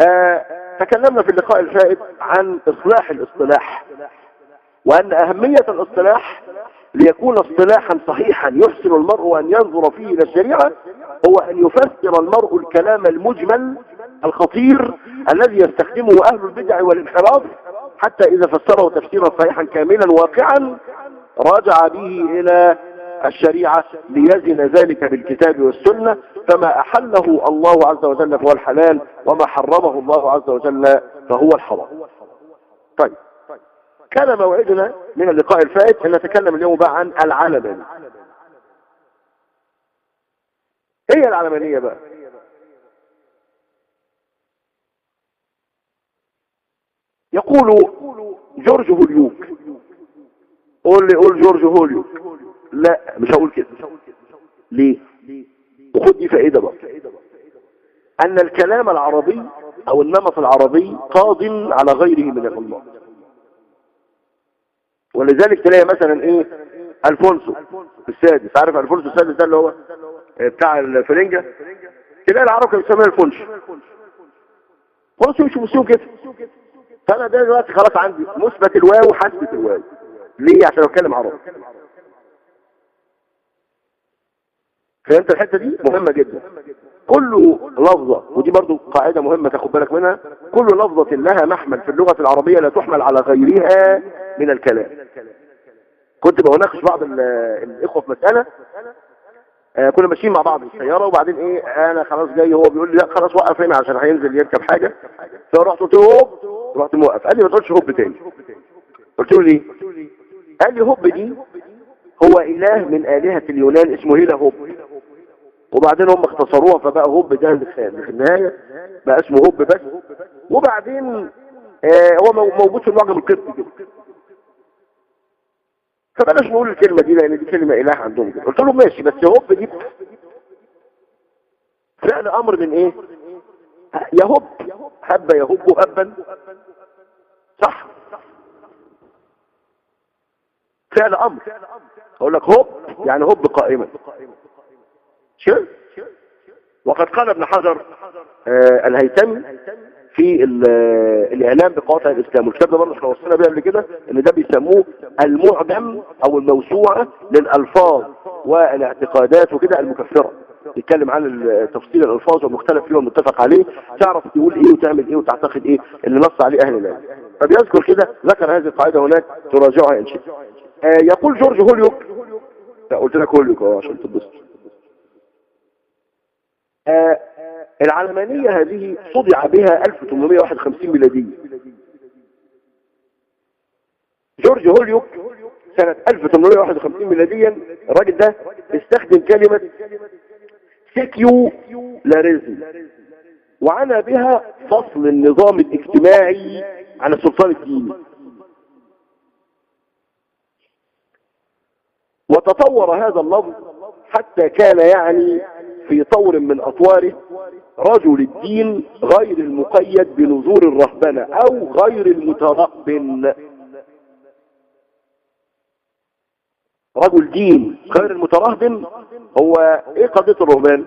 آه تكلمنا في اللقاء الفائت عن إصلاح الاصطلاح وأن أهمية الاصطلاح ليكون اصطلاحا صحيحا يحسن المرء أن ينظر فيه إلى الشريعة هو أن يفسر المرء الكلام المجمل الخطير الذي يستخدمه أهل البدع والانحراف حتى إذا فسره تفسيرا صحيحا كاملا واقعا رجع به إلى الشريعة ليزن ذلك بالكتاب والسنة فما أحله الله عز وجل فهو الحلال وما حرمه الله عز وجل فهو الحرام. طيب. كان موعدنا من اللقاء الفائت. أن نتكلم اليوم بقى عن العلمانية هي العلمانية بقى؟ يقول جورج هوليوك. قول لي قول جورج هوليوك. لا مش هقول كده. ليه؟ وخد دي فائدة بقى. أن الكلام العربي أو النمط العربي قاض على غيره من الله ولذلك تلاقي مثلا إيه؟ ألفونسو السادس. عارف ألفونسو السادس ده اللي هو بتاع الفرنجة؟ تلاقي العرب كانوا بيسموها ألفونش. فونسو مش مسيو كده. فأنا ده دلوقتي خلاص عندي مثبت الواو وحسبة الواو. ليه؟ عشان أتكلم عربي. فهمت الحتة دي مهمة جدا. كل لفظة ودي برضو قاعدة مهمة تاخد بالك منها كل لفظة لها محمل في اللغة العربية لا تحمل على غيرها من الكلام. كنت بناقش بعض الإخوة في مسألة آه كنا ماشيين مع بعض في السيارة وبعدين إيه أنا خلاص جاي هو بيقول لي لا خلاص وقف هنا عشان هينزل يركب حاجة. فرحت قلت له هوب رحت موقف. قال لي ما تقولش هوب تاني. قلت له ليه؟ قال لي هوب دي هو إله من آلهة اليونان اسمه هيلا هوب. وبعدين هم اختصروها فبقى هوب ده اللسان في النهاية بقى اسمه هوب بس. وبعدين آه هو موجود في المعجم القبطي كده. فبلاش نقول الكلمة دي لأن دي كلمة إله عندهم كده. قلت له ماشي بس هوب دي فعل أمر من إيه؟ يهب هب يهب هبا صح. فعل أمر. أقول لك هوب يعني هوب قائما. شو وقد قال ابن حجر آه الهيثمي في الإعلام بقواطع الإسلام والكتاب ده برضه إحنا وصلنا بيه قبل كده إن ده بيسموه المعجم أو الموسوعة للألفاظ والاعتقادات وكده المكفرة. يتكلم عن تفصيل الألفاظ والمختلف فيه والمتفق عليه. تعرف تقول إيه وتعمل إيه وتعتقد إيه اللي نص عليه أهل العلم. فبيذكر كده ذكر هذه القاعدة هناك تراجعها إن شئت آه يقول جورج هوليوك قلت لك هوليوك آه عشان آه العلمانية هذه صدع بها 1851 ميلادية. جورج هوليوك سنة 1851 ميلاديا الراجل ده استخدم كلمة secularism وعنى بها فصل النظام الاجتماعي عن السلطان الديني وتطور هذا اللفظ حتى كان يعني في طور من أطواره رجل الدين غير المقيد بنذور الرهبنة أو غير المترهبن رجل دين غير المترهبن هو إيه قضية الرهبان؟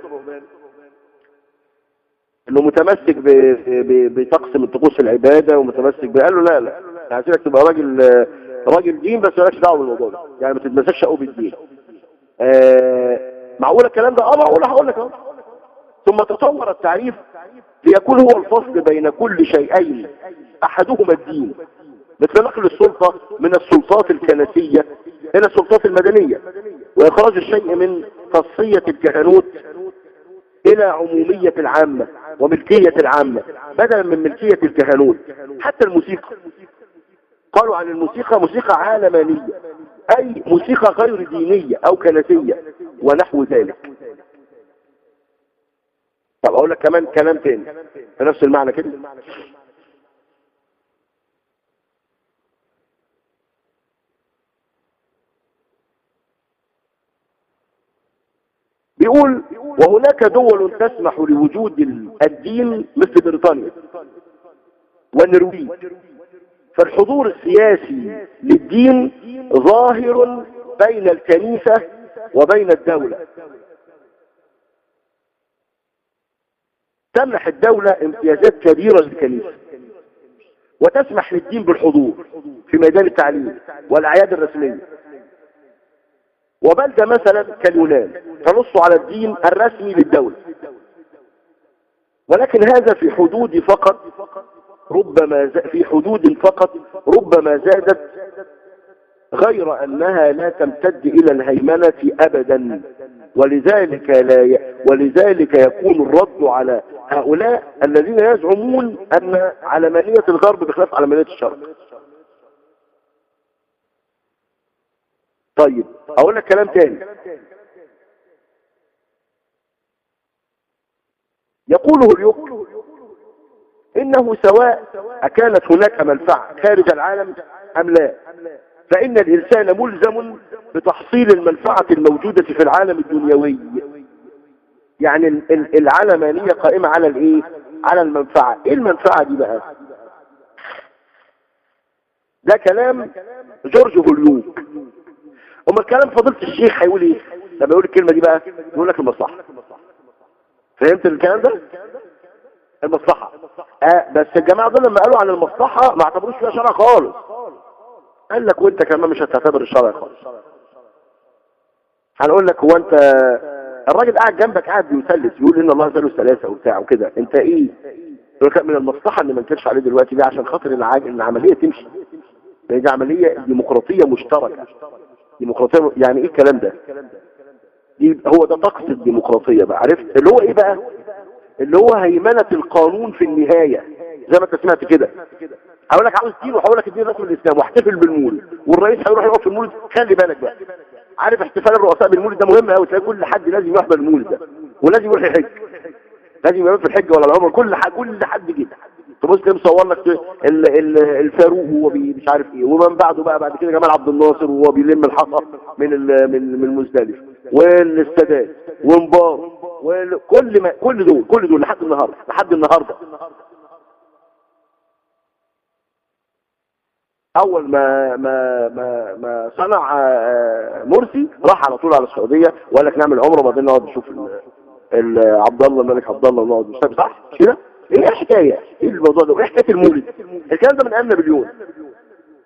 إنه متمسك بطقس من طقوس العبادة ومتمسك قال له لا لا عايزينك تبقى راجل راجل دين بس مالكش دعوة بالموضوع ده. يعني ما تتمسكش قوي بالدين. آه معقول الكلام ده؟ آه معقول. هقول لك اهو. ثم تطور التعريف ليكون هو الفصل بين كل شيئين أحدهما الدين. مثل نقل السلطة من السلطات الكنسية إلى السلطات المدنية وإخراج الشيء من خاصية الكهنوت إلى عمومية العامة وملكية العامة بدلا من ملكية الكهنوت حتى الموسيقى. قالوا عن الموسيقى موسيقى عالمانية. أي موسيقى غير دينية أو كنسية ونحو ذلك. طب أقول لك كمان كلام تاني. في نفس المعنى كده. بيقول وهناك دول تسمح لوجود الدين مثل بريطانيا والنرويج. فالحضور السياسي للدين ظاهر بين الكنيسة وبين الدولة. تمنح الدولة امتيازات كبيرة للكنيسة وتسمح للدين بالحضور في ميدان التعليم والأعياد الرسمية. وبلدة مثلا كاليونان تنص على الدين الرسمي للدولة. ولكن هذا في حدود فقط ربما في حدود فقط ربما زادت غير أنها لا تمتد إلى الهيمنة أبدا. ولذلك لا ي... ولذلك يكون الرد على هؤلاء الذين يزعمون أن علمانية الغرب بخلاف علمانية الشرق. طيب أقول لك كلام تاني. يقوله اليوك إنه سواء أكانت هناك منفعة خارج العالم أم لا. فإن الإنسان ملزم بتحصيل المنفعة الموجودة في العالم الدنيوي. يعني العلمانية قائمة على الإيه؟ على المنفعة. إيه المنفعة دي بقى؟ ده كلام جورج هوليوك أما الكلام فضيلة الشيخ هيقول إيه؟ لما يقول الكلمة دي بقى يقول لك المصلحة. فهمت الكلام ده؟ المصلحة. آه بس الجماعة دول لما قالوا عن المصلحة ما اعتبروش فيها شرع خالص. قال لك وانت كمان مش هتعتبر الشرع خالص. هنقول لك هو انت الراجل قاعد جنبك قاعد بيثلث يقول إن الله ثالث ثلاثة وبتاع وكده. انت إيه؟ يقول لك من المصلحة إن ما نكرش عليه دلوقتي ليه عشان خاطر العملية تمشي. لأن دي عملية ديمقراطية مشتركة. ديمقراطية يعني إيه الكلام ده؟ دي هو ده طقس الديمقراطية بقى عرفت؟ اللي هو إيه بقى؟ اللي هو هيمنة القانون في النهاية زي ما انت سمعت كده. هقول لك عاوز دين وهقول لك الدين رسم الإسلام واحتفل بالمولد. والرئيس هيروح يقف في المولد خلي بالك بقى. عارف احتفال الرؤساء بالمولد ده مهم قوي تلاقي كل حد لازم يحضر المولد ده ولازم يروح يحج. لازم يروح في الحج ولا العمر كل حد كل حد كده. تبص كده مصور لك الفاروق وهو مش عارف إيه. ومن بعده بقى بعد كده جمال عبد الناصر وهو بيلم الحصى من من من مزدلفه والسادات ومبار. وكل ما كل دول كل دول لحد النهارده لحد النهارده. أول ما ما ما ما صنع آه، مرسي راح على طول على السعودية وقال لك نعمل عمرة وبعدين نقعد نشوف عبد الله الملك عبد الله نقعد نشوف. صح؟ كده إيه الحكاية؟ إيه الموضوع ده؟ وإيه حكاية المولد؟ الكلام ده من أيام نابليون.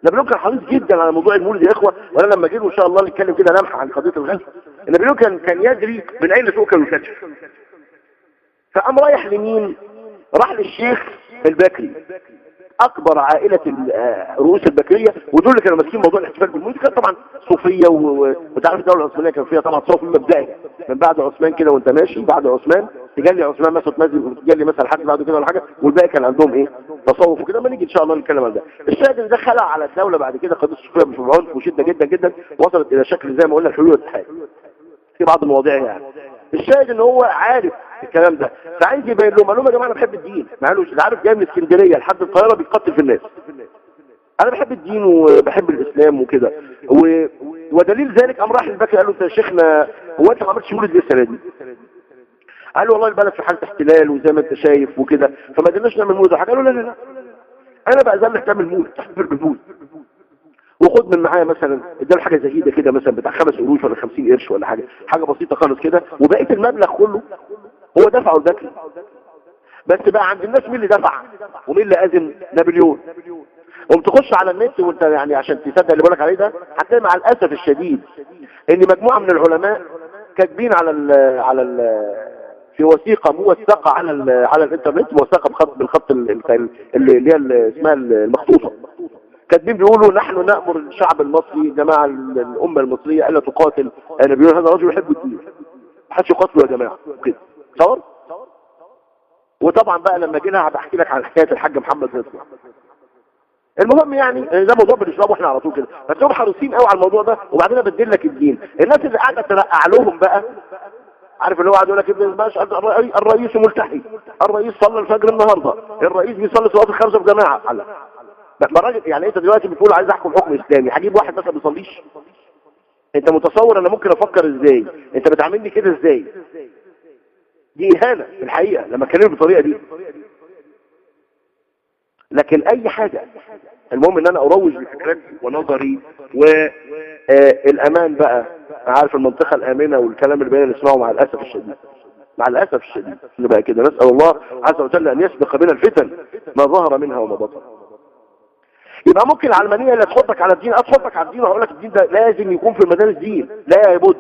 نابليون كان حريص جدا على موضوع المولد يا إخوة وأنا لما جيت إن شاء الله نتكلم كده لمحه عن قضية الغزو. نابليون كان كان يدري من أين تؤكل الفتش فقام رايح لمين؟ راح للشيخ البكري. أكبر عائلة رؤوس البكرية ودول اللي كانوا ماسكين موضوع الاحتفال بالمولد كانت طبعا صوفية وتعرف الدولة العثمانية كان فيها طبعا صوفي مبدئي. من بعد عثمان كده وأنت ماشي بعد عثمان تجلي عثمان مثلا تنزل وتجلي مثلا حد بعده كده ولا حاجة والباقي كان عندهم إيه؟ تصوف وكده. ما نيجي إن شاء الله نتكلم عن ده. الشاهد ده خلع على الدولة بعد كده قضية الصوفية بعنف وشدة جدا جدا وصلت إلى شكل زي ما قلنا الحلول والاتحاد في بعض المواضيع يعني. الشاهد إن هو عارف الكلام ده. فعايز يبين لهم قال لهم يا جماعة أنا بحب الدين. ما قالوش عارف جاي من اسكندرية لحد القاهرة بيقتل في الناس. أنا بحب الدين وبحب الإسلام وكده. و... ودليل ذلك قام راح البكري قال له انت يا شيخنا هو أنت ما عملتش مولد ليه؟ السنة دي قال له والله البلد في حالة احتلال وزي ما أنت شايف وكده فما قدرناش نعمل مولد حاجة. له لا لا لا أنا بقى لك تعمل مولد تحتفل بالمولد من معايا مثلا اداله حاجة زهيدة كده مثلا بتاع خمس قروش ولا 50 قرش ولا حاجة حاجة بسيطة خالص كده وبقية المبلغ كله هو دفعه البكري بس بقى عند الناس مين اللي دفع؟ ومين اللي أذن؟ نابليون قوم تخش على النت وانت يعني عشان تصدق اللي بقولك عليه ده هتلاقي مع الأسف الشديد إن مجموعة من العلماء كاتبين على ال على ال في وثيقة موثقة على على الإنترنت موثقة بالخط اللي هي اسمها المخطوطة. كاتبين بيقولوا نحن نأمر الشعب المصري جماعة الأمة المصرية ألا تقاتل. أنا بيقول هذا رجل يحب الدين. محدش يقاتله يا جماعة. كده تصور وطبعا بقى لما جينا هحكي لك عن حكاية الحاج محمد نصر. المهم يعني ده موضوع بنشربه إحنا على طول كده. فتلاقيهم حريصين قوي على الموضوع ده وبعدين ابدل لك الدين. الناس اللي قاعدة ترقع لهم بقى عارف اللي هو قاعد يقول لك ابن باشا الرئيس ملتحي. الرئيس صلى الفجر النهارده. الرئيس بيصلي صلاة الخمسة في جماعة. على راجل يعني انت دلوقتي بتقول عايز احكم حكم اسلامي هجيب واحد مثلا ما بيصليش انت متصور أنا ممكن أفكر إزاي؟ انت بتعاملني كده إزاي؟ دي اهانة في الحقيقة لما اتكلم بالطريقة دي. لكن أي حاجة المهم إن أنا أروج لفكرتي ونظري والامان بقى. عارف المنطقة الآمنة والكلام اللي بقينا نسمعه مع الأسف الشديد. مع الأسف الشديد. اللي بقى كده. نسأل الله عز وجل أن يسبق بنا الفتن ما ظهر منها وما بطن. يبقى ممكن العلمانية اللي تحطك على الدين اتحطك على الدين وهقول لك الدين ده لازم يكون في مدارس دين لا يبد.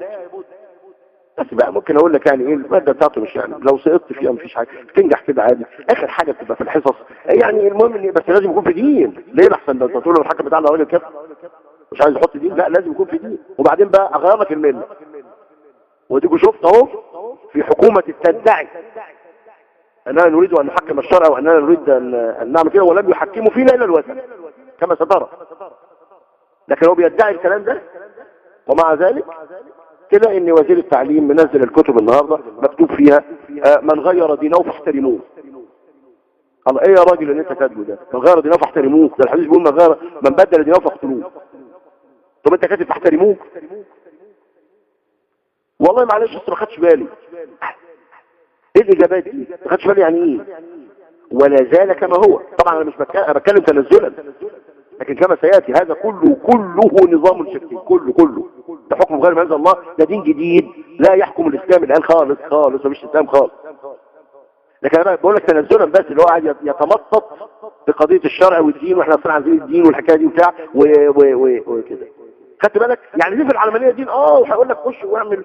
بس بقى ممكن أقول لك يعني إيه المادة بتاعته مش يعني لو سقطت فيها مفيش حاجة بتنجح كده عادي. آخر حاجة بتبقى في الحصص. يعني المهم إن بس لازم يكون في دين. ليه احسن ده تقول له الحكم بتاعنا راجل كده. مش عايز يحط دين. لا لازم يكون في دين. وبعدين بقى اغير لك الملة. وديكوا شفت أهو في حكومة تدعي أننا نريد أن نحكم الشرع وأننا نريد أن نعمل كده ولم يحكموا فينا الا الوثن كما سترى. لكن هو بيدعي الكلام ده ومع ذلك كده إن وزير التعليم منزل الكتب النهاردة مكتوب فيها آه، من غير دينه فاحترموه. الله إيه يا راجل اللي أنت كاتبه ده؟ من غير دينه فاحترموه. ده الحديث بيقول من غير من بدل دينه فاقتلوه. طب أنت كاتب فاحترموه؟ والله معلش بس ما خدش بالي. إيه الاجابات دي؟ ما خدش بالي يعني إيه؟ ولا زال كما هو. طبعا أنا مش بتكلم تنزلا. لكن كما سيأتي هذا كله كله نظام شركي كله كله. ده حكم غير ما أنزل الله ده دين جديد لا يحكم الإسلام الآن خالص خالص مفيش إسلام خالص. لكن أنا بقول لك تنزلا بس اللي هو قاعد يتمطط بقضية الشرع والدين وإحنا أصلا عايزين الدين والحكاية دي وبتاع وكده. خدت بالك؟ يعني دي في العلمانية دين آه وهيقول لك خش واعمل.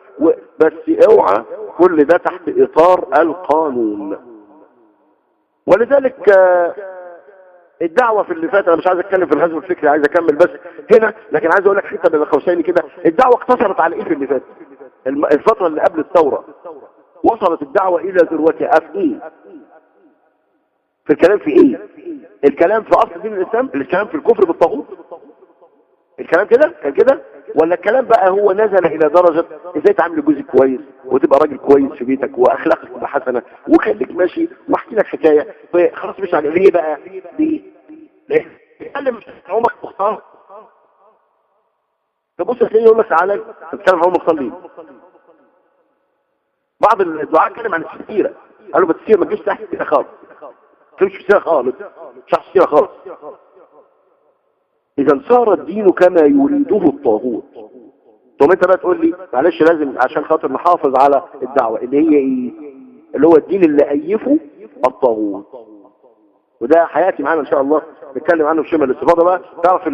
بس اوعى كل ده تحت إطار القانون. ولذلك آه، الدعوة في اللي فات أنا مش عايز أتكلم في الهزم الفكري عايز أكمل بس هنا لكن عايز أقول لك حتة بين قوسين كده. الدعوة اقتصرت على إيه في اللي فات؟ الفترة اللي قبل الثورة وصلت الدعوة إلى ذروتها في إيه في الكلام في إيه؟ الكلام في أصل دين الإسلام؟ الكلام في الكفر بالطاغوت؟ الكلام كده؟ كان كده؟ ولا الكلام بقى هو نزل إلى درجة إزاي تعمل جزء كويس وتبقى راجل كويس في بيتك وأخلاقك تبقى حسنة وخليك ماشي وأحكي لك حكاية. خلاص مش على ليه بقى؟ ليه؟ ليه تتكلم عمرك مختار تبص تلاقيه يقول لك تعالى تتكلم عن مصلين بعض الدعاء اتكلم عن السيرة قالوا بس السيرة ما تجيش تحت السيرة خالص تجيش السيرة خالص مش السيرة خالص اذا صار الدين كما يريده الطاغوت ثم انت بقى تقول لي معلش لازم عشان خاطر نحافظ على الدعوة اللي هي إيه اللي هو الدين اللي ايفه الطاغوت وده حياتي معانا إن شاء الله. نتكلم عنه في شمال الاستفاضه بقى. تعرف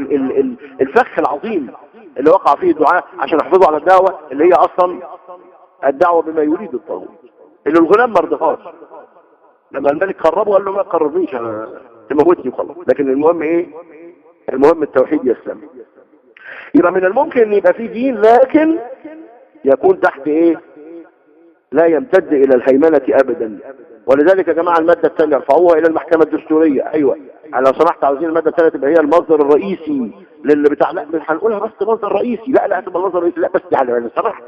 الفخ العظيم اللي وقع فيه الدعاء عشان نحافظه على الدعوة اللي هي أصلا الدعوة بما يريد الطاغوت. اللي الغلام ما رضاهاش. لما الملك قربه قال له ما تقربنيش أنا تموتني وخلاص. لكن المهم إيه؟ المهم التوحيد يسلم. يبقى من الممكن إن يبقى في دين لكن يكون تحت إيه؟ لا يمتد إلى الهيمنة ابدا. ولذلك يا جماعة المادة الثانية ارفعوها إلى المحكمة الدستورية. أيوه. يعني لو سمحت عاوزين المادة الثانية تبقى هي المصدر الرئيسي للي بتاع لا هنقولها بس مصدر رئيسي لا لا هتبقى المصدر الرئيسي. لا بس يعني يعني سمح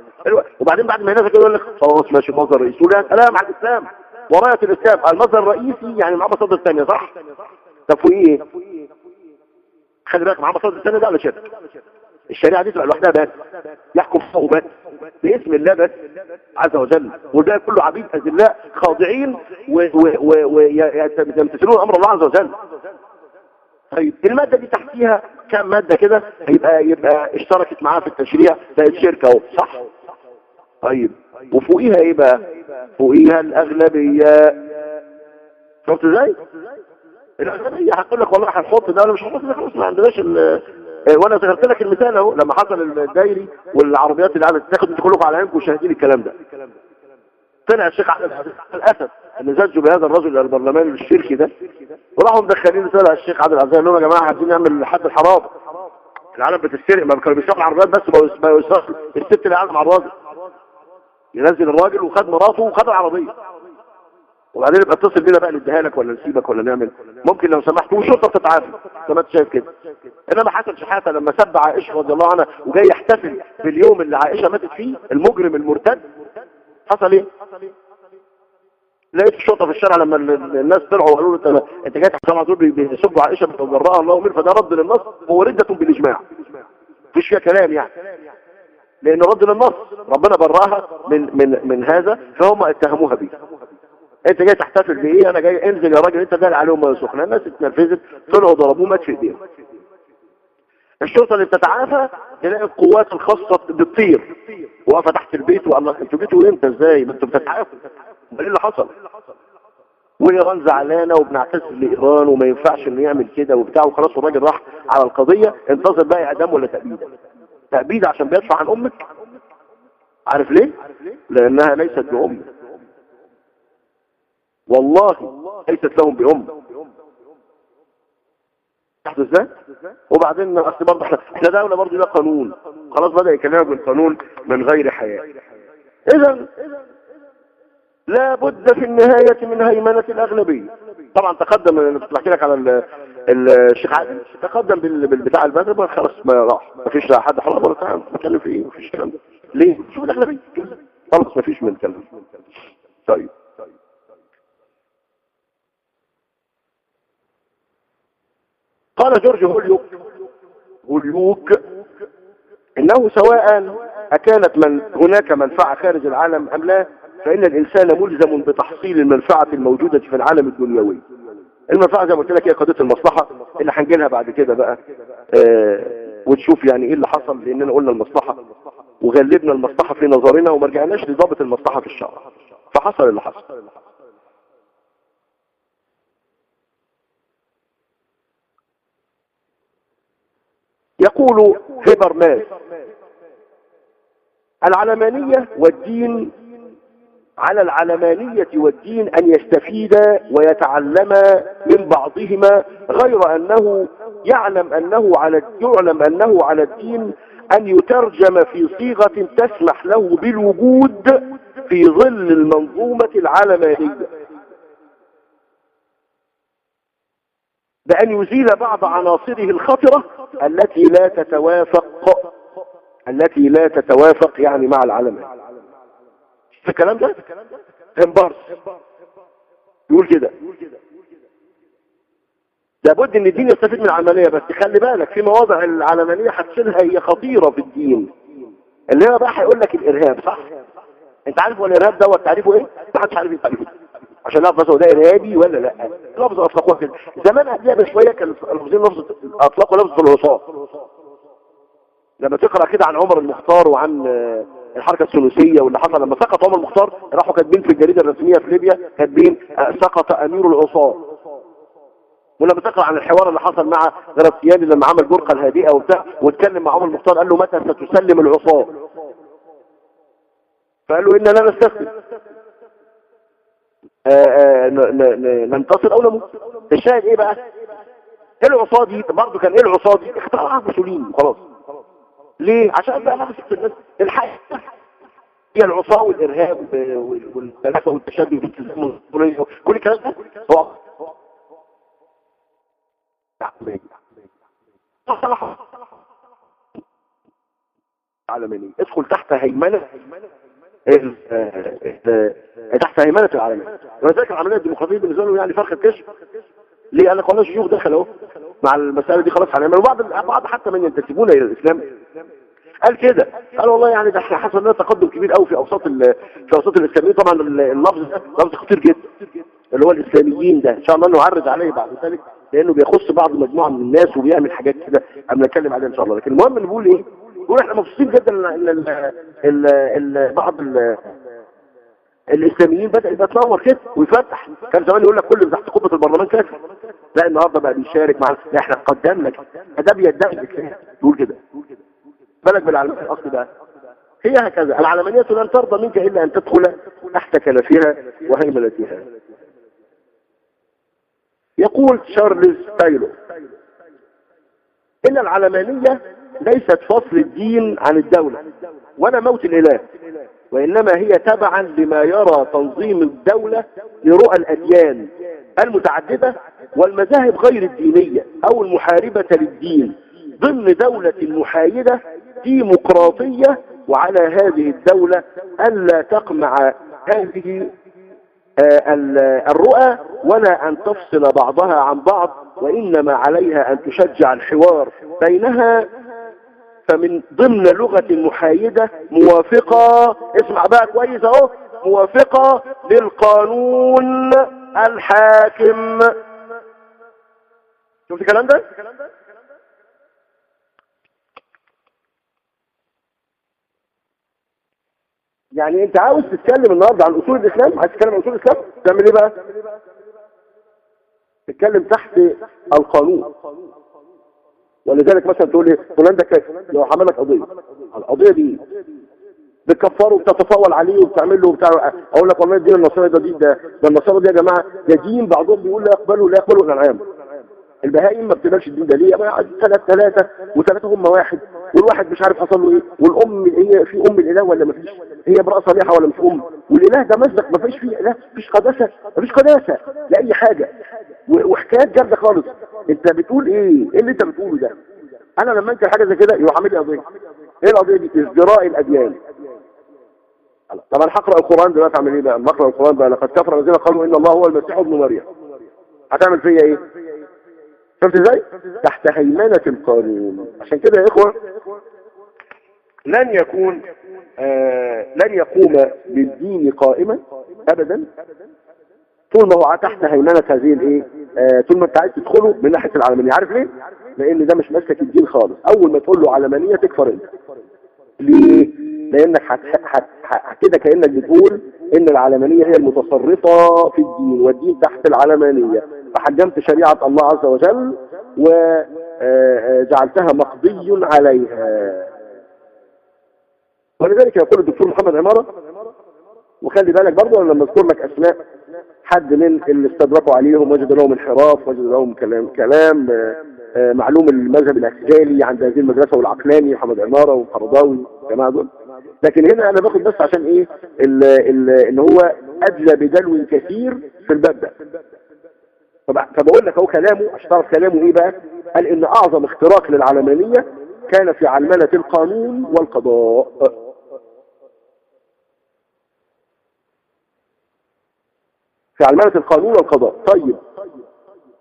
وبعدين بعد ما هنا كده يقول لك خلاص ماشي مصدر رئيسي ولا كلام عن الإسلام. وراية الإسلام. المصدر الرئيسي يعني مع مصادر ثانية صح؟ طب إيه؟ خلي بالك الله عليه وسلم ده على شرك الشريعة دي تبقى لوحدها بس يحكم فوق بس باسم الله بس عز وجل. وده كله عبيد أذلاء خاضعين ويمتثلون أمر الله عز وجل. طيب المادة دي تحتيها كم مادة كده؟ يبقى يبقى اشتركت معاها في التشريع بقت شركة أهو صح؟ طيب وفوقيها إيه بقى؟ فوقيها الأغلبية. شفت إزاي؟ الأغلبية هتقول لك والله هنحط ده ولا مش هنحط ده خلاص ما عندناش وأنا ذكرت لك المثال أهو لما حصل الدايري والعربيات اللي قاعدة تاخد أنتوا كلكم على عينكم وشاهدين الكلام ده. طلع الشيخ أحمد للاسف إن زجوا بهذا الرجل البرلمان الشركي ده وراحوا مدخلين طلع الشيخ عبد العزيز قال لهم يا جماعة عايزين نعمل حد الحرام العالم بتسترق ما كانوا بيشتغلوا العربيات بس ما يوصلش الست اللي قاعدة مع الراجل. ينزل الراجل وخد مراته وخد العربية. وبعدين يبقى اتصل بينا بقى نديها لك ولا نسيبك ولا نعمل. ممكن لو سمحت والشرطه بتتعافى. زي ما أنت شايف كده. إنما حسن شحاتة لما سب عائشة رضي الله عنها وجاي يحتفل باليوم اللي عائشة ماتت فيه المجرم المرتد حصل إيه؟ لقيت الشرطة في الشارع لما الناس طلعوا وقالوا له أنت جاي تحت على طول بيسبوا عائشة بتجرأها الله أمير فده رد للنص هو رده بالإجماع. مفيش فيها كلام يعني. لأن رد للنص ربنا برأها من من من هذا فهم اتهموها بيه. أنت جاي تحتفل بإيه؟ أنا جاي أنزل يا راجل أنت دال عليهم ميه سخنة الناس اتنرفزت طلعوا ضربوه مات في إيديهم. الشرطة اللي بتتعافى تلاقي القوات الخاصة بتطير. واقفة تحت البيت والله أنتوا جيتوا إمتى؟ إزاي؟ ما أنتوا بتتعافوا. إيه اللي حصل؟ وإيران زعلانة وبنعتذر لإيران وما ينفعش إنه يعمل كده وبتاع وخلاص الراجل راح على القضية. انتظر بقى اعدام ولا تأبيد؟ تأبيد عشان بيدفع عن أمك؟ عارف ليه؟ لأنها ليست بامك والله ليست لهم بأم. تحت إزاي وبعدين أصل برضه إحنا إحنا دوله برضه لها قانون. خلاص بدأ يكلمك بالقانون من غير حياة. اذا لا بد في النهاية من هيمنة الأغلبية. طبعا تقدم أنا بحكي لك على الشيخ عادل. تقدم بالبتاع البدر خلاص ما راح. ما فيش حد حرام ولا تعال نتكلم في إيه ما فيش كلام. ليه؟ شوف الأغلبية. خلاص ما فيش من كلام طيب. قال جورج هوليوك هوليوك إنه سواء أكانت من هناك منفعة خارج العالم أم لا فإن الإنسان ملزم بتحصيل المنفعة الموجودة في العالم الدنيوي. المنفعة زي ما قلت لك هي قضية المصلحة اللي هنجيلها بعد كده بقى آه وتشوف يعني إيه اللي حصل لأننا قلنا المصلحة وغلبنا المصلحة في نظرنا وما رجعناش لضابط المصلحة في الشرع. فحصل اللي حصل. يقول هيبرماس العلمانية والدين على العلمانية والدين أن يستفيد ويتعلم من بعضهما غير أنه يعلم أنه على يعلم أنه على الدين أن يترجم في صيغة تسمح له بالوجود في ظل المنظومة العلمانية. بأن يزيل بعض عناصره الخطرة التي لا تتوافق التي لا تتوافق يعني مع العلماء. في الكلام ده؟ همبارس يقول كده. لابد إن الدين يستفيد من العملية بس خلي بالك في مواضع العلمانية هتشيلها هي خطيرة في الدين. اللي هو بقى هيقول لك الإرهاب صح؟ أنت عارف هو الإرهاب دوت تعريفه إيه؟ ما حدش عارف تعريفه عشان نعرف مثلا ده ارهابي ولا لأ. لفظ اطلقوها كده. زمان قبلها بشوية كان لفظين لفظ أطلقوا لفظ العصاه لما تقرأ كده عن عمر المختار وعن الحركة الثلاثية واللي حصل لما سقط عمر المختار راحوا كاتبين في الجريدة الرسمية في ليبيا كاتبين سقط أمير العصاه ولما تقرأ عن الحوار اللي حصل مع غرسياني لما عمل جرقه الهادئة وبتاع واتكلم مع عمر المختار قال له متى ستسلم العصاه فقال له إنا لا نستسلم. ننتصر أو نموت. الشاهد إيه بقى؟ إيه العصاه دي برضه كان إيه العصاه دي اخترعها مسؤولين خلاص ليه؟ عشان بقى نفس الناس. الحق هي العصاه والإرهاب والتلافه والتشدد والالتزام كل الكلام ده. هو عالماني ادخل تحت هيمنة تحت هيمنه العالميه ولذلك العملية الديمقراطيه بالنسبة لهم يعني فرخ الكشف ليه؟ انا قلنا الشيوخ دخل اهو مع المساله دي خلاص هنعمل وبعض بعض حتى من ينتسبون إلى الإسلام. قال كده. قال والله يعني ده إحنا حصل لنا تقدم كبير قوي في أوساط في أوساط الإسلاميين. طبعا اللفظ ده لفظ خطير جدا. اللي هو الإسلاميين ده. إن شاء الله نعرض عليه بعد ذلك. لأنه بيخص بعض مجموعة من الناس وبيعمل حاجات كده. اما نتكلم عليها إن شاء الله. لكن المهم اللي بيقول إيه؟ إحنا مبسوطين جدا إن بعض ال الإسلاميين بدأ يبقى تنور كده ويفتح. كان زمان يقول لك كل اللي تحت قبة البرلمان كافر. لا النهارده بقى بيشارك مع لا إحنا قدمنا ده بيدعي الإسلام. يقول كده. بالك بالعلمانيه الأصل ده هي هكذا. العلمانيه لن ترضى منك إلا أن تدخل تحت كنفها وهيمنتها يقول تشارلز تايلور إن العلمانية ليست فصل الدين عن الدولة ولا موت الإله وإنما هي تبعا لما يرى تنظيم الدولة لرؤى الأديان المتعددة والمذاهب غير الدينية أو المحاربة للدين ضمن دولة محايدة ديمقراطية وعلى هذه الدولة ألا تقمع هذه آه، الرؤى ولا أن تفصل بعضها عن بعض وإنما عليها أن تشجع الحوار بينها فمن ضمن لغة محايدة موافقة. اسمع بقى كويس اهو. موافقة للقانون الحاكم. شوف الكلام ده؟ يعني انت عاوز تتكلم النهارده عن اصول الإسلام؟ عايز تتكلم عن اصول الإسلام؟ تعمل إيه بقى؟ تتكلم تحت القانون. ولذلك مثلا تقول لي فلان ده كافر. لو حمل لك قضية. القضية دي بتكفره وبتتطاول عليه وبتعمل له وبتاع. أقول لك والله الدين النصارى ده دين ده ده النصارى دي يا جماعة. ده دين بعضهم بيقول لا يقبلوا لا يقبلوا الانعام البهائم ما بتقبلش الدين ده ليه؟ ثلاث ثلاثة وثلاثة هم واحد. والواحد مش عارف حصل له إيه والأم هي في أم الإله ولا ما فيش؟ هي امرأة صالحة ولا مش أم؟ والإله ده مزق ما فيش فيه إله مفيش قداسة مفيش قداسة لأي حاجة. وحكايات جامده خالص. أنت بتقول إيه؟ إيه اللي أنت بتقوله ده؟ أنا لما أنكر حاجة زي كده يروح عامل لي قضية. إيه القضية دي؟ ازدراء الأديان. طب أنا هقرأ القرآن دلوقتي أعمل إيه بقى؟ أقرأ القرآن بقى لقد كفر الذين قالوا إن الله هو المسيح ابن مريم. هتعمل فيا إيه؟ شفت إزاي؟ تحت هيمنة القانون. عشان كده يا إخوة لن يكون آه لن يقوم بالدين قائما ابدا. طول ما هو تحت هيمنة هذه الإيه؟ آه طول ما أنت عايز تدخله من ناحية العلمانية. عارف ليه؟ لأن ده مش مسلك الدين خالص. أول ما تقول له علمانية تكفر أنت. ليه؟ لأنك كده كأنك بتقول إن العلمانية هي المتصرفة في الدين والدين تحت العلمانية. فحجمت شريعة الله عز وجل وجعلتها مقضي عليها. ولذلك يقول الدكتور محمد عمارة وخلي بالك برضه لما أذكر لك أسماء حد من اللي استدركوا عليهم وجد لهم انحراف وجد لهم كلام كلام آه، معلوم المذهب الاعتزالي عند هذه المدرسة والعقلاني محمد عمارة والقرضاوي الجماعة دول. لكن هنا أنا باخد بس عشان إيه؟ ال ال إن هو أدلى بدلو كثير في الباب ده. فبقول لك أهو كلامه تعرف كلامه إيه بقى؟ قال إن أعظم اختراق للعلمانية كان في علمنة القانون والقضاء. في علمنة القانون والقضاء. طيب.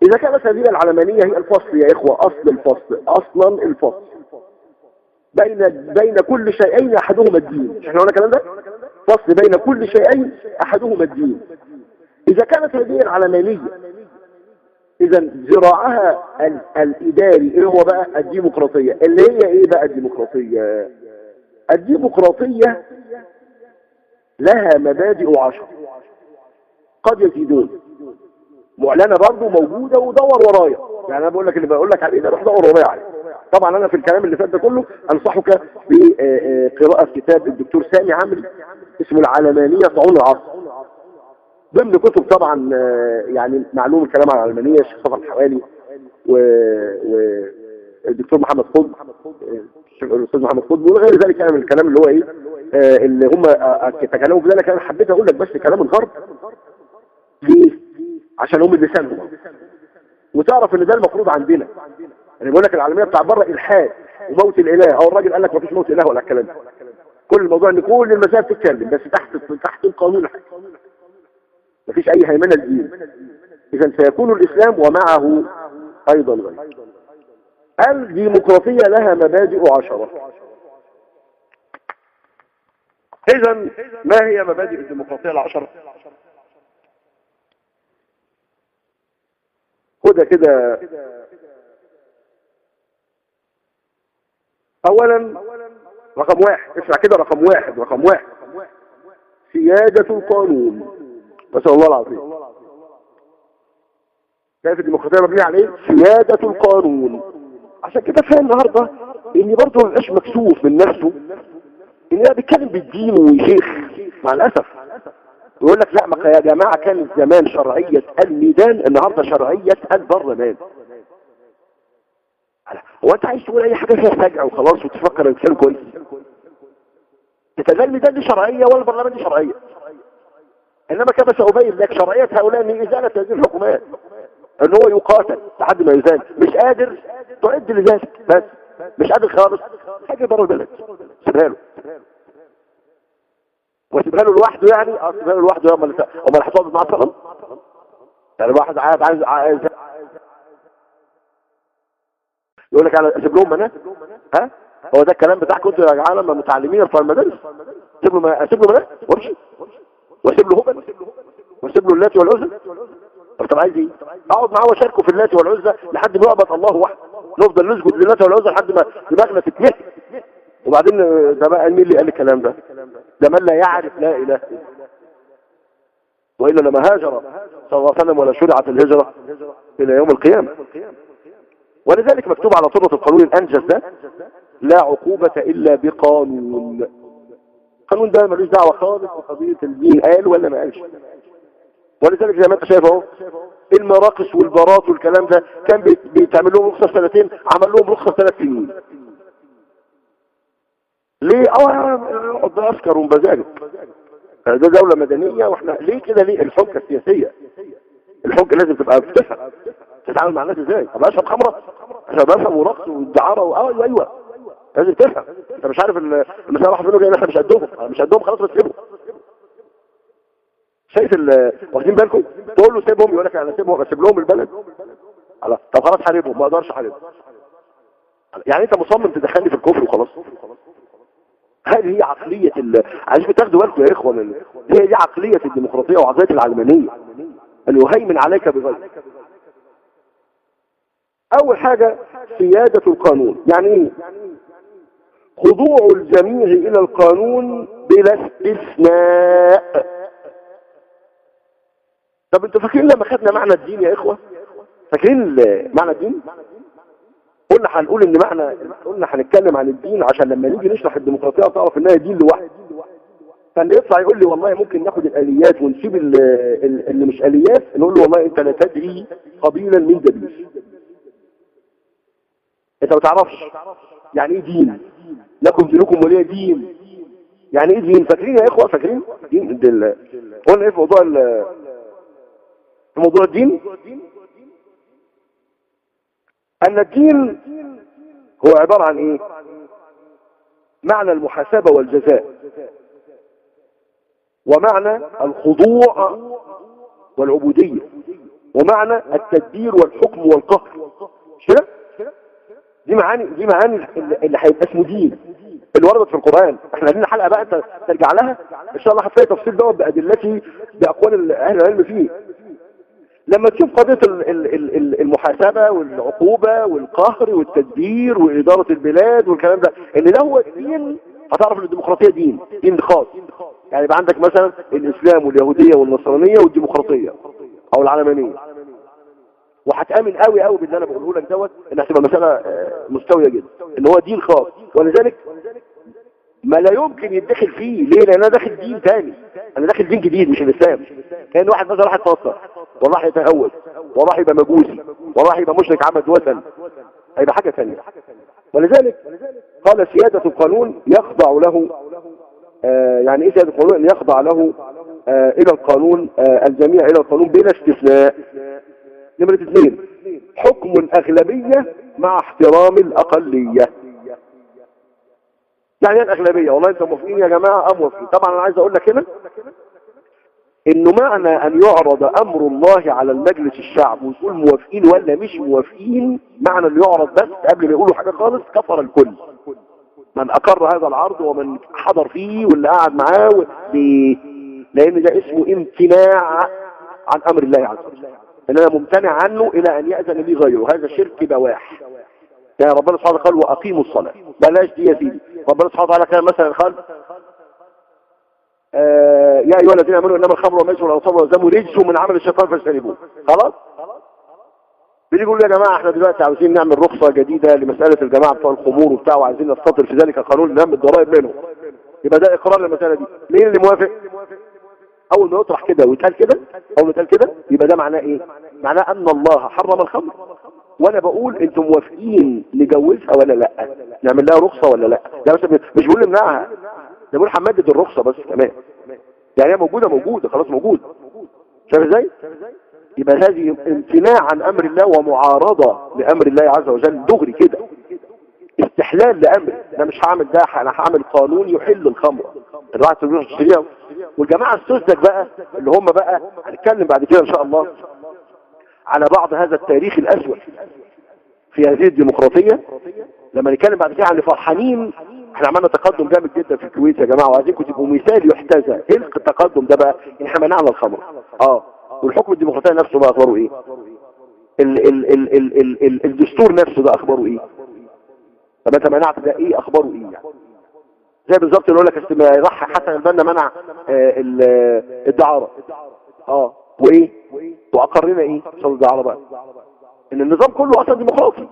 إذا كانت هذه العلمانية هي الفصل يا إخوة أصل الفصل أصلا الفصل. بين بين كل شيئين أحدهما الدين. إحنا قلنا الكلام ده؟ فصل بين كل شيئين أحدهما الدين. إذا كانت هذه العلمانية إذا ذراعها الإداري. إيه هو بقى؟ الديمقراطية. اللي هي إيه بقى الديمقراطية؟ الديمقراطية لها مبادئ عشر قد يزيدون. معلنة برضه موجودة ودور ورايا. يعني أنا بقول لك اللي بقول لك عليه ده روح دور ورايا عليه. طبعا أنا في الكلام اللي فات ده كله أنصحك بقراءة كتاب الدكتور سامي عمري اسمه العلمانية طعون العصر. ضمن كتب طبعا يعني معلوم الكلام عن العلمانية الشيخ صفر الحوالي و... و... محمد قطب الأستاذ محمد قطب وغير ذلك يعني من الكلام اللي هو إيه اللي هم تكلموا في ذلك. أنا حبيت أقول لك بس كلام الغرب ليه عشان هم لسانهم وتعرف إن ده المفروض عندنا. يعني بقول لك العالمية بتاع بره إلحاد وموت الإله. أو الراجل قال لك مفيش موت إله ولا الكلام ده. كل الموضوع إن كل المسائل تتكلم بس تحت تحت القانون مفيش أي هيمنة للدين. اذا سيكون الإسلام ومعه أيضا غير. الديمقراطية لها مبادئ عشرة. اذا ما هي مبادئ الديمقراطية العشرة؟ خدها كده. اولا رقم واحد. اسمع كده رقم واحد رقم واحد. سيادة القانون. نسأل الله العظيم كيف الديمقراطية مبنية على إيه سيادة القانون. عشان كده فاهم النهاردة إن برضه مبقاش مكسوف من نفسه. إن أنا بيتكلم بالدين وشيخ مع الأسف. يقول لك لا ما يا جماعة كان زمان شرعية الميدان النهاردة شرعية البرلمان. هو أنت عايز تقول أي حاجة فيها سجع وخلاص وتفكر الانسان كويس؟ تتزال الميدان دي شرعية ولا البرلمان دي شرعية؟ إنما كما سأبين لك شرعية هؤلاء من إزالة هذه الحكومات إن هو يقاتل لحد ما يزال مش قادر تعد لذلك بس مش قادر خالص. حاجة بره البلد. سيبها له. واسيبها له لوحده يعني؟ آه اسيبها له لوحده امال امال هتقعد معاه صنم يعني واحد قاعد عايز عايز يقول لك أنا اسيب لهم مناة؟ ها؟ هو ده الكلام بتاعكم أنتوا يا جماعة لما متعلمين بتوع المدارس. اسيب له اسيب له مناة. وامشي. واسيب له هبل واسيب له اللاتي والعزى. طب طب عايز إيه؟ اقعد معاه واشاركه في اللاتي والعزى لحد ما يعبد الله وحده. نفضل نسجد للاتي والعزى لحد ما دماغنا تتمهد وبعدين ده بقى مين اللي قال الكلام ده؟ ده من لا يعرف لا إله وإلا لما هاجر صلى الله عليه وسلم ولا شرعت الهجرة إلى يوم القيامة. ولذلك مكتوب على طرة القانون الأنجز ده لا عقوبة إلا بقانون. القانون ده ملوش دعوة خالص بقضية الدين. قال ولا ما قالش؟ ولذلك زي ما انت شايف اهو المراقص والبارات والكلام ده كان بيتعمل لهم رخصة سنتين عمل لهم رخصة ثلاث سنين. ليه؟ آه اقعد اسكر ومبزاجك ده دولة مدنية وإحنا ليه كده؟ ليه؟ الحجة السياسية. الحجة لازم تبقى بتفهم تتعامل مع الناس إزاي؟ أبقى أشرب خمرة عشان بفهم ورقص والدعارة آه أيوه أيوه. لازم تفهم. انت مش عارف المسألة واحد منهم إحنا مش قدهم. مش قدهم خلاص بتسيبهم شايف واخدين بالكم؟ تقول له سيبهم يقول لك أنا سيبهم اسيب لهم البلد. خلاص طب خلاص حاربهم ما أقدرش أحاربهم. يعني أنت مصمم تدخلني في الكفر وخلاص؟ هذه هي عقلية ال... عايزين تاخدوا بالكم يا اخوان هي دي عقلية الديمقراطية وعقلية العلمانية. ان يهيمن عليك بغير. أول حاجة سيادة القانون. يعني إيه؟ خضوع الجميع إلى القانون بلا استثناء. طب أنتوا فاكرين لما خدنا معنى الدين يا إخوة؟ فاكرين معنى الدين؟ قلنا هنقول إن معنى قلنا هنتكلم عن الدين عشان لما نيجي نشرح الديمقراطية تعرف إنها دين لوحده. فاللي يطلع يقول لي والله ممكن ناخد الآليات ونسيب اللي مش آليات نقول له والله أنت لا تدري قبيلا من دبيس أنت ما تعرفش يعني إيه دين؟ لكم دينكم ولي دين. يعني إيه دين؟ فاكرين يا إخوة؟ فاكرين؟ دين دل... قلنا إيه في موضوع ال... في موضوع الدين؟ أن الدين هو عبارة عن إيه؟ معنى المحاسبة والجزاء. ومعنى الخضوع والعبودية. ومعنى التدبير والحكم والقهر. كده؟ دي معاني دي معاني اللي هيبقى اسمه دين اللي وردت في القرآن. إحنا عايزين حلقة بقى ترجع لها؟ إن شاء الله هتلاقي تفصيل دوت بأدلته بأقوال أهل العلم فيه. لما تشوف قضية المحاسبة والعقوبة والقهر والتدبير وإدارة البلاد والكلام ده إن ده هو الدين هتعرف إن الديمقراطية دين دين خاص. يعني يبقى عندك مثلا الإسلام واليهودية والنصرانية والديمقراطية أو العلمانية. وهتآمن قوي قوي باللي أنا بقوله لك دوت إن هتبقى مسألة مستوية جدا. إن هو دين خاص. ولذلك ما لا يمكن يدخل فيه ليه؟ لأن أنا داخل دين تاني. أنا داخل دين جديد مش الإسلام. كأن واحد مثلا راح يتنصر والله يتهوس والله يبقى مجوسي. والله يبقى مشرك عبد وثن هيبقى حاجة ثانية ولذلك قال سيادة القانون يخضع له آه يعني إيه سيادة القانون؟ ان يخضع له آه إلى القانون آه الجميع إلى القانون بلا استثناء. نمرة اثنين. حكم الأغلبية مع احترام الأقلية. يعني الأغلبية؟ والله أنتم موافقين يا جماعة؟ أم موافقين؟ طبعا أنا عايز أقول لك هنا إنه معنى أن يعرض أمر الله على المجلس الشعب ويقول موافقين ولا مش موافقين معنى أنه يعرض بس قبل ما يقولوا حاجة خالص كفر الكل. من أقر هذا العرض ومن حضر فيه واللي قاعد معاه. لأن ده اسمه امتناع عن أمر الله عز وجل. إن أنا ممتنع عنه إلى أن يأذن لي غيره. هذا شرك بواح. يعني ربنا سبحانه قال وأقيموا الصلاة. بلاش دي يا سيدي. ربنا سبحانه وتعالى كان مثلا قال آه يا أيها الذين آمنوا إنما الخمر والميسر والأنصاب والازلام رجس من عمل الشيطان فاجتنبوه. خلاص؟ بيجي يقول يا جماعة إحنا دلوقتي عاوزين نعمل رخصة جديدة لمسألة الجماعة بتوع الخمور وبتاع وعايزين نستطر في ذلك قانون نعمل الضرائب منهم. يبقى ده إقرار للمسألة دي. مين اللي موافق؟ أول ما يطرح كده ويتقال كده أول ما يتقال كده يبقى ده معناه إيه؟ معناه أن الله حرم الخمر. وأنا بقول أنتم موافقين نجوزها ولا لأ؟ نعمل لها رخصة ولا لأ؟ لا مش بقول نمنعها ده بقول هنمدد الرخصة بس كمان يعني هي موجودة موجودة خلاص موجود. شايف إزاي؟ يبقى هذه امتناع عن أمر الله ومعارضة لأمر الله عز وجل دغري كده. استحلال لأمر. أنا مش هعمل ده أنا هعمل قانون يحل الخمر. تروح تشتريها والجماعة السذج بقى اللي هم بقى هنتكلم بعد كده إن شاء الله على بعض هذا التاريخ الاسود في هذه الديمقراطية. لما نتكلم بعد كده عن فرحانين إحنا عملنا تقدم جامد جدا في الكويت يا جماعة وعايزينكم تبقوا مثال يحتذى. إيه التقدم ده بقى؟ إحنا منعنا الخمر آه. والحكم الديمقراطي نفسه بقى أخباره إيه؟ ال ال ال ال ال الدستور نفسه ده أخباره إيه؟ طب أنت منعت ده إيه؟ أخباره إيه يعني؟ زي بالظبط اللي يقول لك راح حسن البنا منع آه الدعارة. آه وإيه؟ وأقرنا إيه؟ صلى الدعاره بقى إن النظام كله أصلا ديمقراطي.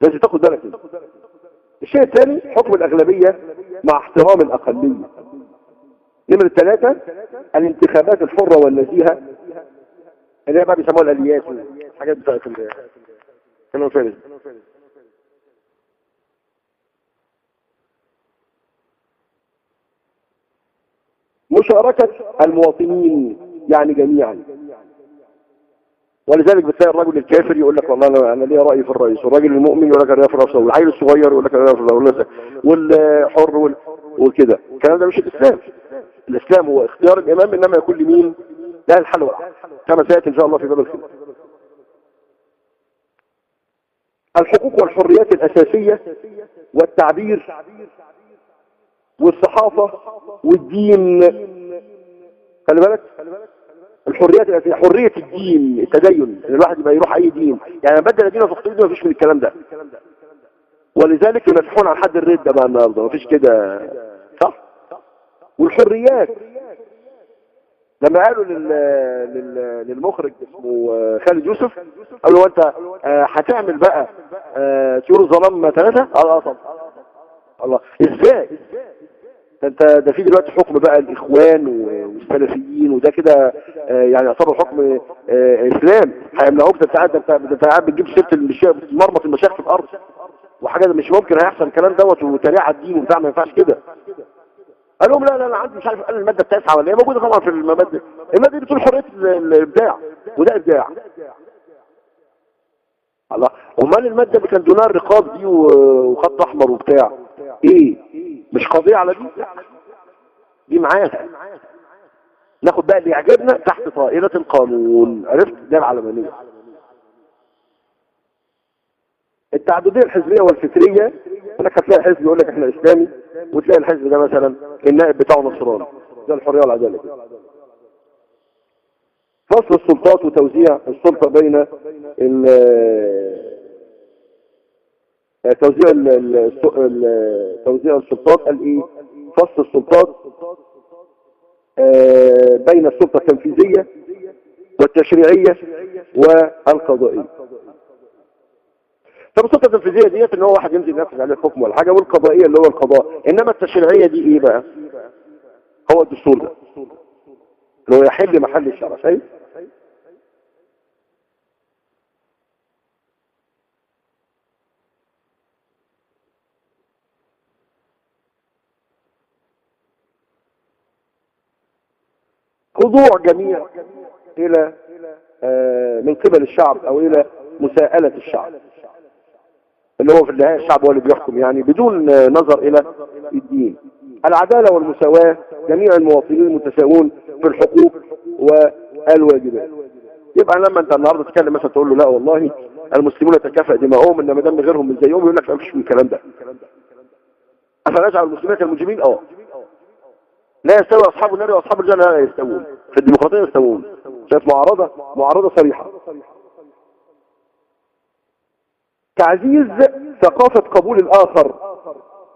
لازم تاخد بالك الشيء الثاني حكم الأغلبية مع احترام الأقلية. نمرة الثلاثة الانتخابات الحرة والنزيهة اللي هي بقى بيسموها الأليات والحاجات بتاعت الفارس مشاركة المواطنين يعني جميعا. ولذلك بتلاقي الرجل الكافر يقول لك والله أنا ليا رأي في الرئيس والراجل المؤمن يقول لك أنا في الرئيس والعيل الصغير يقول لك أنا في الرئيس والحر وال... وكده. الكلام ده مش الإسلام. الإسلام هو اختيار الإمام إنما يكون لمين؟ لا الحل والعقل كما سيأتي إن شاء الله في باب الخلاف الحقوق والحريات الأساسية والتعبير والصحافة والدين. خلي بالك. الحريات الاساسيه حرية الدين التدين. إن الواحد يبقى يروح أي دين. يعني بدل دينه في ما فيش من الكلام ده. ولذلك ينفحون عن حد الردة بقى النهارده. ما فيش كده. صح؟ والحريات. لما قالوا لل... لل... للمخرج اسمه خالد يوسف قالوا أنت هتعمل بقى طيور الظلام ثلاثة؟ آه آه الله. إزاي؟ انت ده في دلوقتي حكم بقى الإخوان والسلفيين وده كده يعني يعتبر حكم إسلام. هيمنعوك ده انت انت انت قاعد بتجيب سيرة مرمط المشايخ في الأرض. وحاجة مش ممكن هيحصل الكلام دوت وتريع على الدين وبتاع ما ينفعش كده. قال لهم لا لا أنا عندي مش عارف قال المادة التاسعه ولا هي موجودة طبعا في المادة. المادة دي بتقول حرية الإبداع وده إبداع. الله. أمال المادة اللي كان دونها الرقاب دي وخط أحمر وبتاع. إيه؟ مش قضيه على دي؟ دي معاها. ناخد بقى اللي يعجبنا تحت طائله القانون. عرفت؟ ده العلمانية. التعددية الحزبية والفكرية انك هتلاقي حزب يقول لك إحنا إسلامي وتلاقي الحزب ده مثلا النائب بتاعه نصراني. ده الحرية والعداله كده فصل السلطات وتوزيع السلطة بين توزيع توزيع السلطات قال إيه؟ فصل السلطات بين السلطة التنفيذية والتشريعية والقضائية. طب السلطة التنفيذية ديت إن هو واحد ينزل ينفذ عليه الحكم ولا حاجة والقضائية اللي هو القضاء. إنما التشريعية دي إيه بقى؟ هو الدستور ده اللي هو يحل محل الشرع شايف؟ خضوع جميع إلى آه من قبل الشعب أو إلى مساءلة الشعب. اللي هو في النهاية الشعب هو اللي بيحكم يعني بدون نظر إلى الدين. العدالة والمساواة جميع المواطنين متساوون في الحقوق والواجبات. يبقى لما أنت النهارده تتكلم مثلا تقول له لا والله المسلمون تكافئ دماؤهم إنما دم غيرهم من زيهم يقول لك ما فيش من الكلام ده. افنجعل المسلمين كالمجرمين؟ آه. لا يستوي أصحاب النار وأصحاب الجنة لا يستوون. في الديمقراطية يستوون. شايف معارضه معارضة صريحة. تعزيز ثقافة قبول الآخر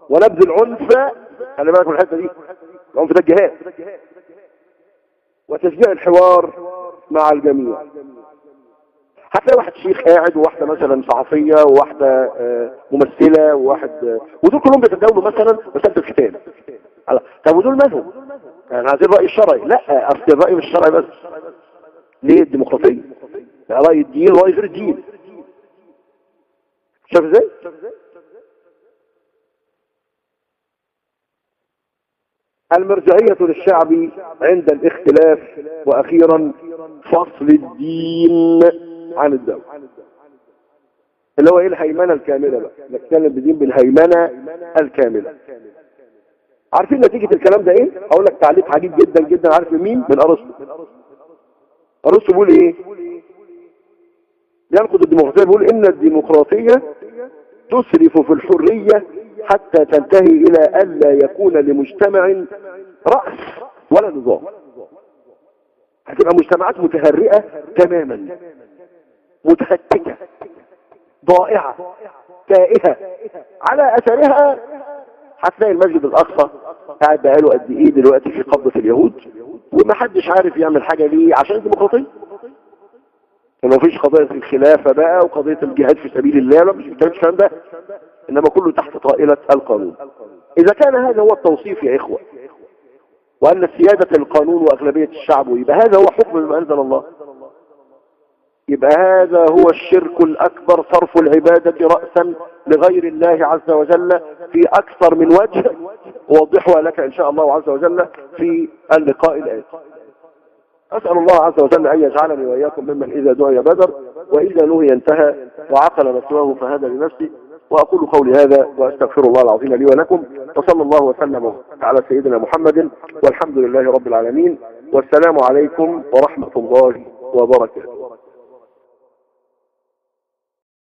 ونبذ العنف خلي بالك من الحتة دي. العنف ده الجهاد. وتشجيع الحوار مع الجميع. هتلاقي واحد شيخ قاعد وواحدة مثلا صحفية وواحدة ممثلة وواحد ودول كلهم بيتداولوا مثلا مسألة الختان طب ودول مالهم؟ يعني عايزين الرأي الشرعي. لا أصل الرأي مش الشرعي بس. ليه الديمقراطية؟ رأي الدين ورأي غير الدين. شايف إزاي؟ المرجعية للشعب عند الاختلاف وأخيرا فصل الدين عن الدولة. اللي هو إيه الهيمنة الكاملة بقى؟ نتكلم بدين بالهيمنة الكاملة. عارفين نتيجة الكلام ده إيه؟ أقول لك تعليق عجيب جدا جدا عارف مين؟ من أرسطو. أرسطو بيقول إيه؟ ينقد الديمقراطية بيقول إن الديمقراطية تسرف في الحرية حتى تنتهي إلى الا يكون لمجتمع رأس ولا نظام. هتبقى مجتمعات متهرئة تماما متهتكة ضائعة تائهة على أثرها هتلاقي المسجد الأقصى قاعد بقاله قد إيه دلوقتي في قبضة اليهود ومحدش عارف يعمل حاجة ليه عشان الديمقراطية. ما فيش قضية الخلافة بقى وقضية الجهاد في سبيل الله لا مش الكلام ده إنما كله تحت طائلة القانون. إذا كان هذا هو التوصيف يا إخوة وأن سيادة القانون وأغلبية الشعب يبقى هذا هو حكم ما أنزل الله. يبقى هذا هو الشرك الأكبر صرف العبادة رأسا لغير الله عز وجل في أكثر من وجه اوضحها لك إن شاء الله عز وجل في اللقاء الآتي. أسأل الله عز وجل أن يجعلني وإياكم ممن إذا دعي بدر وإذا نهي انتهى وعقل مسواه فهذا لنفسي وأقول قولي هذا وأستغفر الله العظيم لي ولكم. وصلى الله وسلم على سيدنا محمد والحمد لله رب العالمين والسلام عليكم ورحمة الله وبركاته.